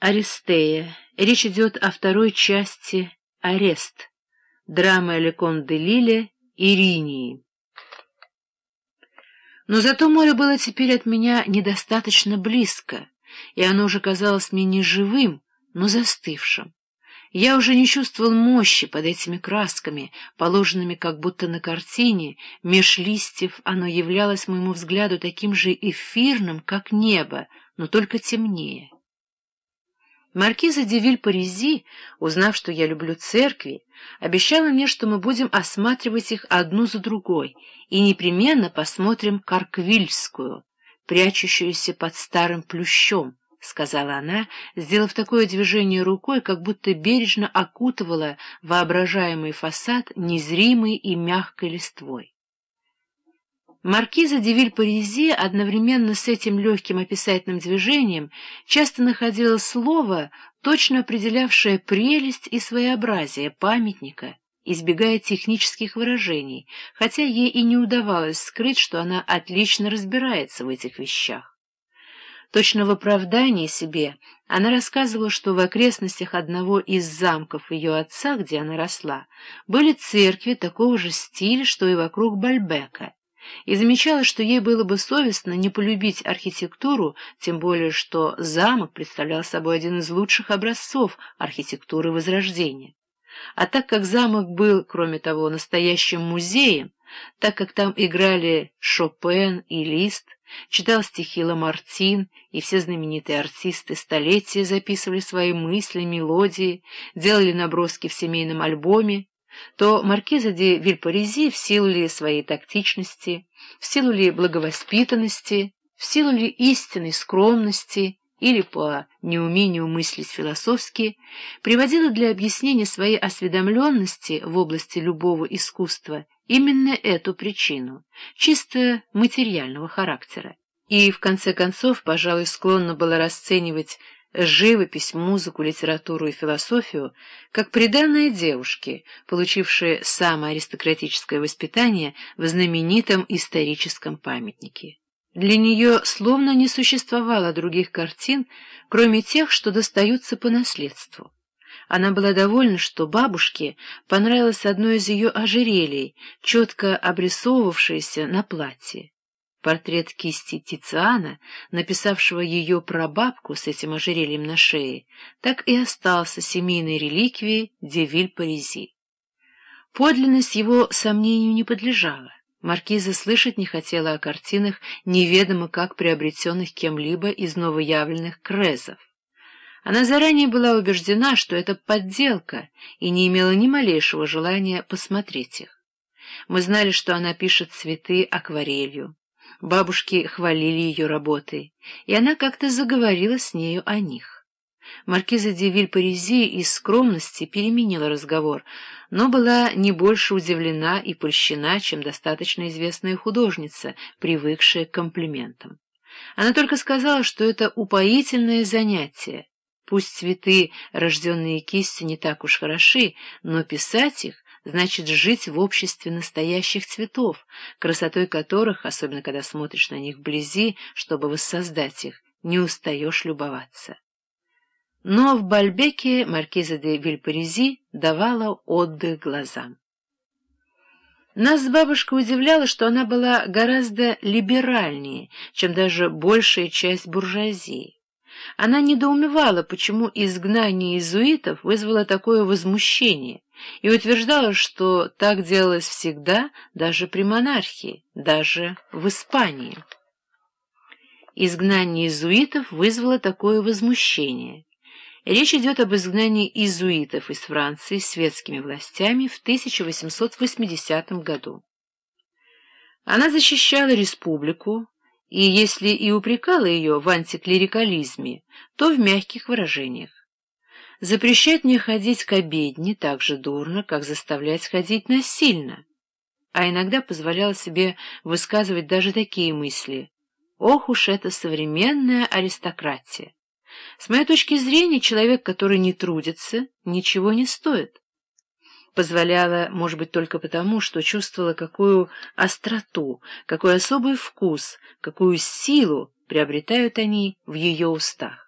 Аристея. Речь идет о второй части «Арест» драмы Алекон де Лиле «Иринии». Но зато море было теперь от меня недостаточно близко, и оно уже казалось мне не живым, но застывшим. Я уже не чувствовал мощи под этими красками, положенными как будто на картине, меж листьев оно являлось моему взгляду таким же эфирным, как небо, но только темнее. Маркиза де Виль-Паризи, узнав, что я люблю церкви, обещала мне, что мы будем осматривать их одну за другой и непременно посмотрим Карквильскую, прячущуюся под старым плющом, — сказала она, сделав такое движение рукой, как будто бережно окутывала воображаемый фасад незримой и мягкой листвой. Маркиза де Виль-Паризи одновременно с этим легким описательным движением часто находила слово, точно определявшее прелесть и своеобразие памятника, избегая технических выражений, хотя ей и не удавалось скрыть, что она отлично разбирается в этих вещах. Точно в оправдании себе она рассказывала, что в окрестностях одного из замков ее отца, где она росла, были церкви такого же стиля, что и вокруг Бальбека, и замечала, что ей было бы совестно не полюбить архитектуру, тем более что замок представлял собой один из лучших образцов архитектуры Возрождения. А так как замок был, кроме того, настоящим музеем, так как там играли Шопен и Лист, читал стихи Ламартин, и все знаменитые артисты столетия записывали свои мысли, мелодии, делали наброски в семейном альбоме, то маркиза де Вильпарези в силу ли своей тактичности, в силу ли благовоспитанности, в силу ли истинной скромности или по неумению мыслить философски, приводила для объяснения своей осведомленности в области любого искусства именно эту причину, чисто материального характера. И, в конце концов, пожалуй, склонна была расценивать живопись, музыку, литературу и философию как приданное девушке, получившей самое аристократическое воспитание в знаменитом историческом памятнике. Для нее словно не существовало других картин, кроме тех, что достаются по наследству. Она была довольна, что бабушке понравилось одно из ее ожерелий, четко обрисовывавшееся на платье. Портрет кисти Тициана, написавшего ее прабабку с этим ожерельем на шее, так и остался семейной реликвией Девиль-Паризи. Подлинность его сомнению не подлежала. Маркиза слышать не хотела о картинах, неведомо как приобретенных кем-либо из новоявленных крезов. Она заранее была убеждена, что это подделка, и не имела ни малейшего желания посмотреть их. Мы знали, что она пишет цветы акварелью. Бабушки хвалили ее работы, и она как-то заговорила с нею о них. Маркиза де Виль-Паризи из скромности переменила разговор, но была не больше удивлена и польщена, чем достаточно известная художница, привыкшая к комплиментам. Она только сказала, что это упоительное занятие. Пусть цветы, рожденные кистью, не так уж хороши, но писать их значит жить в обществе настоящих цветов, красотой которых, особенно когда смотришь на них вблизи, чтобы воссоздать их, не устаешь любоваться. Но в Бальбеке маркиза де Вильпарези давала отдых глазам. Нас с бабушкой удивляло, что она была гораздо либеральнее, чем даже большая часть буржуазии. Она недоумевала, почему изгнание иезуитов вызвало такое возмущение, и утверждала, что так делалось всегда, даже при монархии, даже в Испании. Изгнание иезуитов вызвало такое возмущение. Речь идет об изгнании иезуитов из Франции светскими властями в 1880 году. Она защищала республику, и если и упрекала ее в антиклерикализме, то в мягких выражениях. Запрещать мне ходить к обедне так же дурно, как заставлять ходить насильно, а иногда позволяла себе высказывать даже такие мысли. Ох уж эта современная аристократия! С моей точки зрения, человек, который не трудится, ничего не стоит позволяла, может быть, только потому, что чувствовала, какую остроту, какой особый вкус, какую силу приобретают они в ее устах.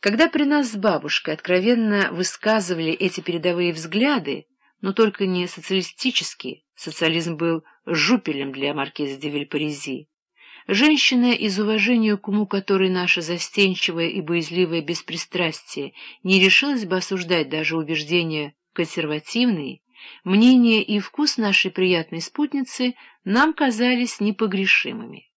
Когда при нас с бабушкой откровенно высказывали эти передовые взгляды, но только не социалистические, социализм был жупелем для маркиза де Вильпарези, женщина, из уважения к уму которой наше застенчивое и боязливое беспристрастие не решилась бы осуждать даже убеждения консервативные, мнение и вкус нашей приятной спутницы нам казались непогрешимыми.